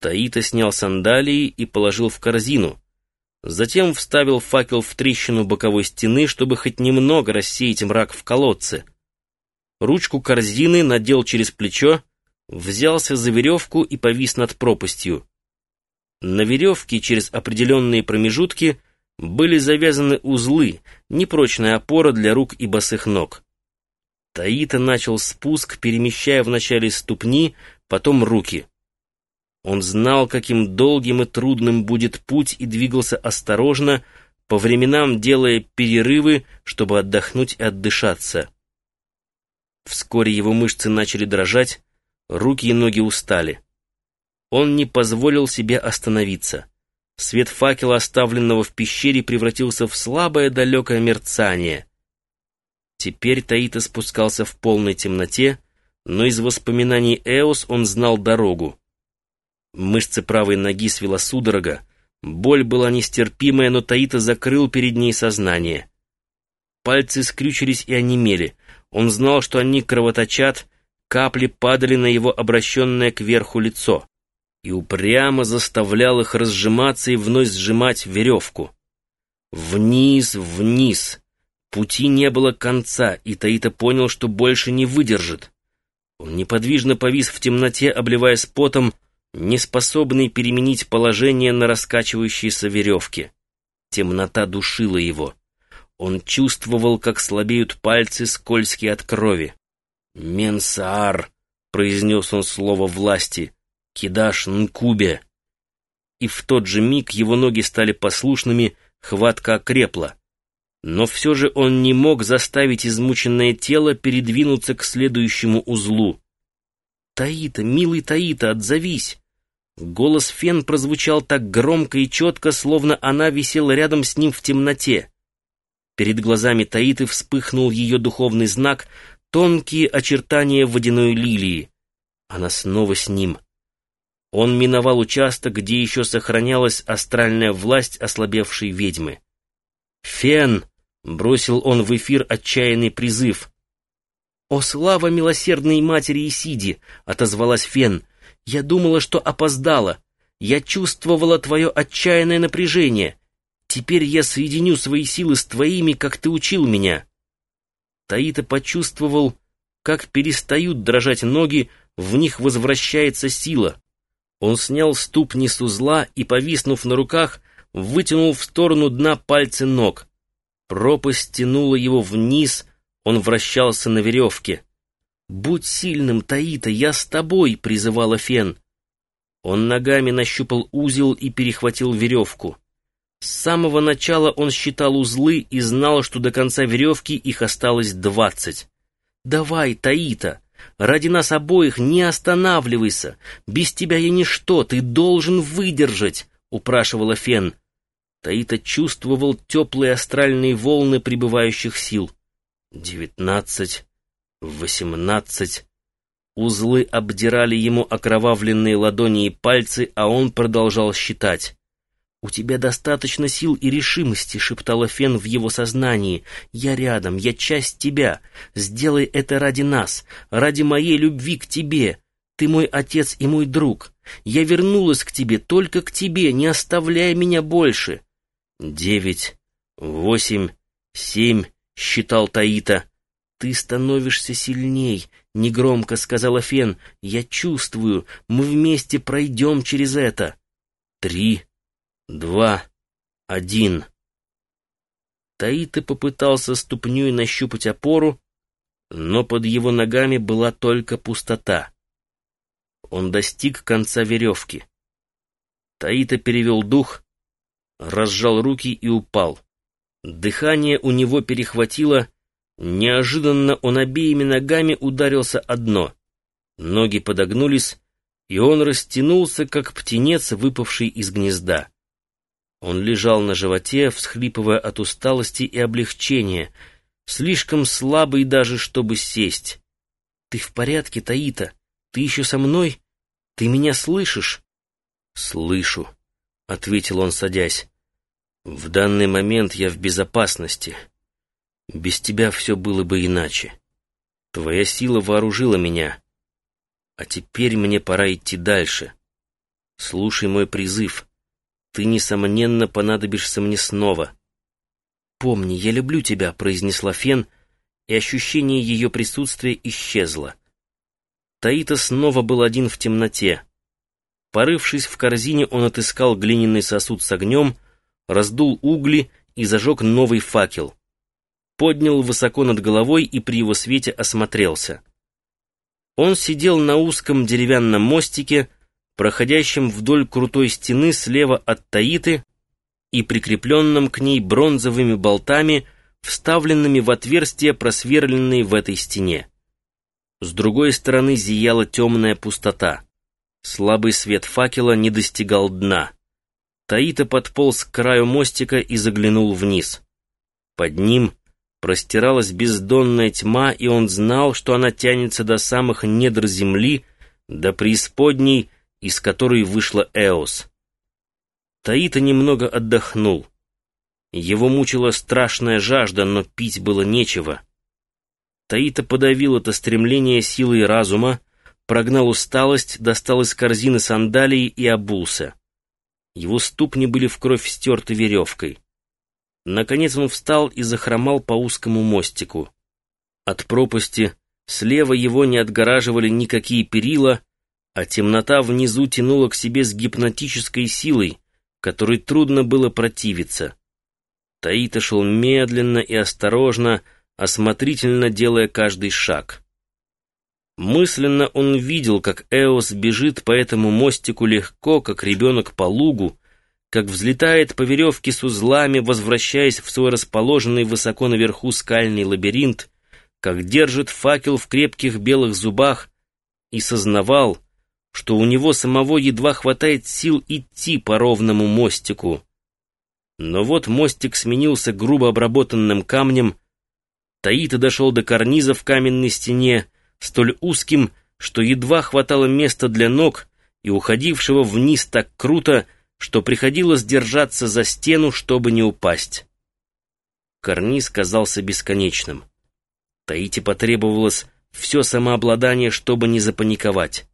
Таита снял сандалии и положил в корзину. Затем вставил факел в трещину боковой стены, чтобы хоть немного рассеять мрак в колодце. Ручку корзины надел через плечо, взялся за веревку и повис над пропастью. На веревке через определенные промежутки были завязаны узлы, непрочная опора для рук и босых ног. Таита начал спуск, перемещая вначале ступни, потом руки. Он знал, каким долгим и трудным будет путь, и двигался осторожно, по временам делая перерывы, чтобы отдохнуть и отдышаться. Вскоре его мышцы начали дрожать, руки и ноги устали. Он не позволил себе остановиться. Свет факела, оставленного в пещере, превратился в слабое далекое мерцание. Теперь Таита спускался в полной темноте, но из воспоминаний Эос он знал дорогу. Мышцы правой ноги свела судорога. Боль была нестерпимая, но Таита закрыл перед ней сознание. Пальцы скрючились и онемели. Он знал, что они кровоточат, капли падали на его обращенное кверху лицо и упрямо заставлял их разжиматься и вновь сжимать веревку. Вниз, вниз. Пути не было конца, и Таита понял, что больше не выдержит. Он неподвижно повис в темноте, обливаясь потом, неспособный переменить положение на раскачивающейся веревке. Темнота душила его. Он чувствовал, как слабеют пальцы, скользкие от крови. «Менсаар», — произнес он слово власти, — «кидаш нкубе». И в тот же миг его ноги стали послушными, хватка окрепла. Но все же он не мог заставить измученное тело передвинуться к следующему узлу. «Таита, милый Таита, отзовись!» Голос Фен прозвучал так громко и четко, словно она висела рядом с ним в темноте. Перед глазами Таиты вспыхнул ее духовный знак, тонкие очертания водяной лилии. Она снова с ним. Он миновал участок, где еще сохранялась астральная власть ослабевшей ведьмы. «Фен!» — бросил он в эфир отчаянный призыв. «О, слава милосердной матери Исиди!» — отозвалась Фен — я думала, что опоздала. Я чувствовала твое отчаянное напряжение. Теперь я соединю свои силы с твоими, как ты учил меня. Таита почувствовал, как перестают дрожать ноги, в них возвращается сила. Он снял ступни с узла и, повиснув на руках, вытянул в сторону дна пальцы ног. Пропасть тянула его вниз, он вращался на веревке. «Будь сильным, Таита, я с тобой!» — призывала Фен. Он ногами нащупал узел и перехватил веревку. С самого начала он считал узлы и знал, что до конца веревки их осталось двадцать. «Давай, Таита! Ради нас обоих не останавливайся! Без тебя я ничто, ты должен выдержать!» — упрашивала Фен. Таита чувствовал теплые астральные волны прибывающих сил. «Девятнадцать...» Восемнадцать. Узлы обдирали ему окровавленные ладони и пальцы, а он продолжал считать. «У тебя достаточно сил и решимости», — шептала Фен в его сознании. «Я рядом, я часть тебя. Сделай это ради нас, ради моей любви к тебе. Ты мой отец и мой друг. Я вернулась к тебе, только к тебе, не оставляй меня больше». «Девять, восемь, семь», — считал Таита. «Ты становишься сильней», — негромко сказала Фен. «Я чувствую, мы вместе пройдем через это». «Три, два, один». Таита попытался ступней нащупать опору, но под его ногами была только пустота. Он достиг конца веревки. Таита перевел дух, разжал руки и упал. Дыхание у него перехватило, Неожиданно он обеими ногами ударился о дно. Ноги подогнулись, и он растянулся, как птенец, выпавший из гнезда. Он лежал на животе, всхлипывая от усталости и облегчения, слишком слабый даже, чтобы сесть. «Ты в порядке, Таита? Ты еще со мной? Ты меня слышишь?» «Слышу», — ответил он, садясь. «В данный момент я в безопасности». Без тебя все было бы иначе. Твоя сила вооружила меня. А теперь мне пора идти дальше. Слушай мой призыв. Ты, несомненно, понадобишься мне снова. «Помни, я люблю тебя», — произнесла Фен, и ощущение ее присутствия исчезло. Таита снова был один в темноте. Порывшись в корзине, он отыскал глиняный сосуд с огнем, раздул угли и зажег новый факел. Поднял высоко над головой и при его свете осмотрелся. Он сидел на узком деревянном мостике, проходящем вдоль крутой стены слева от Таиты и прикрепленном к ней бронзовыми болтами, вставленными в отверстия, просверленные в этой стене. С другой стороны зияла темная пустота. Слабый свет факела не достигал дна. Таита подполз к краю мостика и заглянул вниз. Под ним простиралась бездонная тьма, и он знал, что она тянется до самых недр земли, до преисподней, из которой вышла Эос. Таита немного отдохнул. Его мучила страшная жажда, но пить было нечего. Таита подавил это стремление силой разума, прогнал усталость, достал из корзины сандалии и обулся. Его ступни были в кровь стерты веревкой. Наконец он встал и захромал по узкому мостику. От пропасти слева его не отгораживали никакие перила, а темнота внизу тянула к себе с гипнотической силой, которой трудно было противиться. Таита шел медленно и осторожно, осмотрительно делая каждый шаг. Мысленно он видел, как Эос бежит по этому мостику легко, как ребенок по лугу, как взлетает по веревке с узлами, возвращаясь в свой расположенный высоко наверху скальный лабиринт, как держит факел в крепких белых зубах, и сознавал, что у него самого едва хватает сил идти по ровному мостику. Но вот мостик сменился грубо обработанным камнем, Таита дошел до карниза в каменной стене, столь узким, что едва хватало места для ног и уходившего вниз так круто, что приходилось держаться за стену, чтобы не упасть. Карниз казался бесконечным. Таите потребовалось все самообладание, чтобы не запаниковать.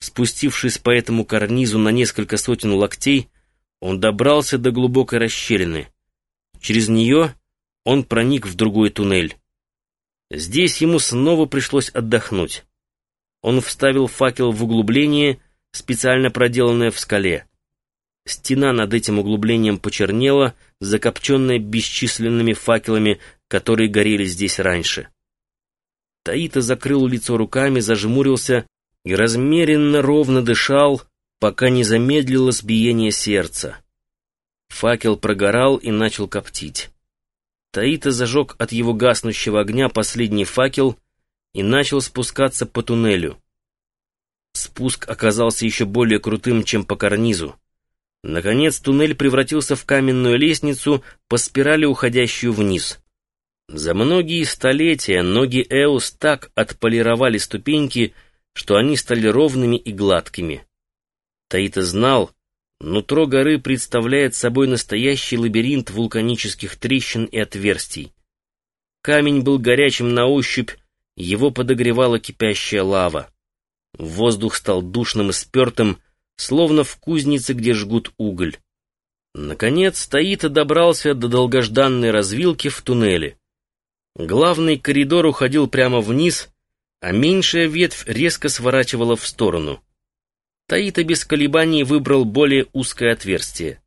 Спустившись по этому карнизу на несколько сотен локтей, он добрался до глубокой расщелины. Через нее он проник в другой туннель. Здесь ему снова пришлось отдохнуть. Он вставил факел в углубление, специально проделанное в скале. Стена над этим углублением почернела, закопченная бесчисленными факелами, которые горели здесь раньше. Таита закрыл лицо руками, зажмурился и размеренно ровно дышал, пока не замедлилось биение сердца. Факел прогорал и начал коптить. Таита зажег от его гаснущего огня последний факел и начал спускаться по туннелю. Спуск оказался еще более крутым, чем по карнизу. Наконец туннель превратился в каменную лестницу, по спирали уходящую вниз. За многие столетия ноги Эус так отполировали ступеньки, что они стали ровными и гладкими. Таита знал, нутро горы представляет собой настоящий лабиринт вулканических трещин и отверстий. Камень был горячим на ощупь, его подогревала кипящая лава. Воздух стал душным и спертым, словно в кузнице, где жгут уголь. Наконец, Таита добрался до долгожданной развилки в туннеле. Главный коридор уходил прямо вниз, а меньшая ветвь резко сворачивала в сторону. Таита без колебаний выбрал более узкое отверстие.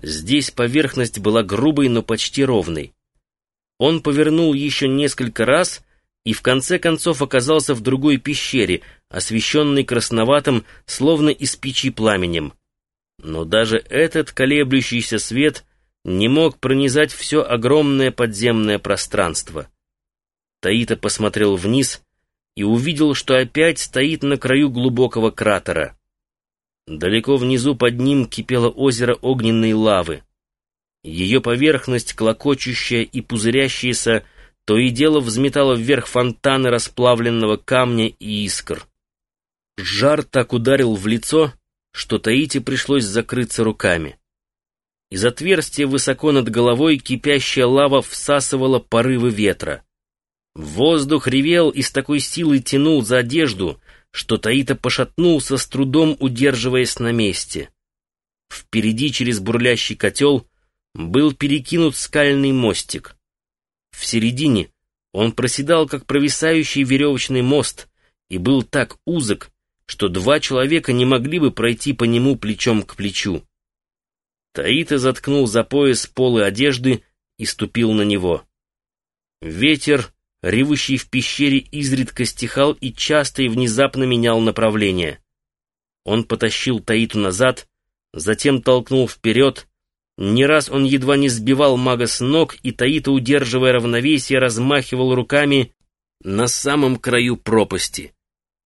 Здесь поверхность была грубой, но почти ровной. Он повернул еще несколько раз и в конце концов оказался в другой пещере, освещенной красноватым, словно из печи пламенем. Но даже этот колеблющийся свет не мог пронизать все огромное подземное пространство. Таита посмотрел вниз и увидел, что опять стоит на краю глубокого кратера. Далеко внизу под ним кипело озеро огненной лавы. Ее поверхность, клокочущая и пузырящаяся, то и дело взметало вверх фонтаны расплавленного камня и искр. Жар так ударил в лицо, что Таити пришлось закрыться руками. Из отверстия высоко над головой кипящая лава всасывала порывы ветра. Воздух ревел и с такой силой тянул за одежду, что Таита пошатнулся, с трудом удерживаясь на месте. Впереди через бурлящий котел был перекинут скальный мостик. В середине он проседал, как провисающий веревочный мост, и был так узок, что два человека не могли бы пройти по нему плечом к плечу. Таита заткнул за пояс полы одежды и ступил на него. Ветер, ревущий в пещере, изредка стихал и часто и внезапно менял направление. Он потащил Таиту назад, затем толкнул вперед. Не раз он едва не сбивал мага с ног, и Таита, удерживая равновесие, размахивал руками на самом краю пропасти.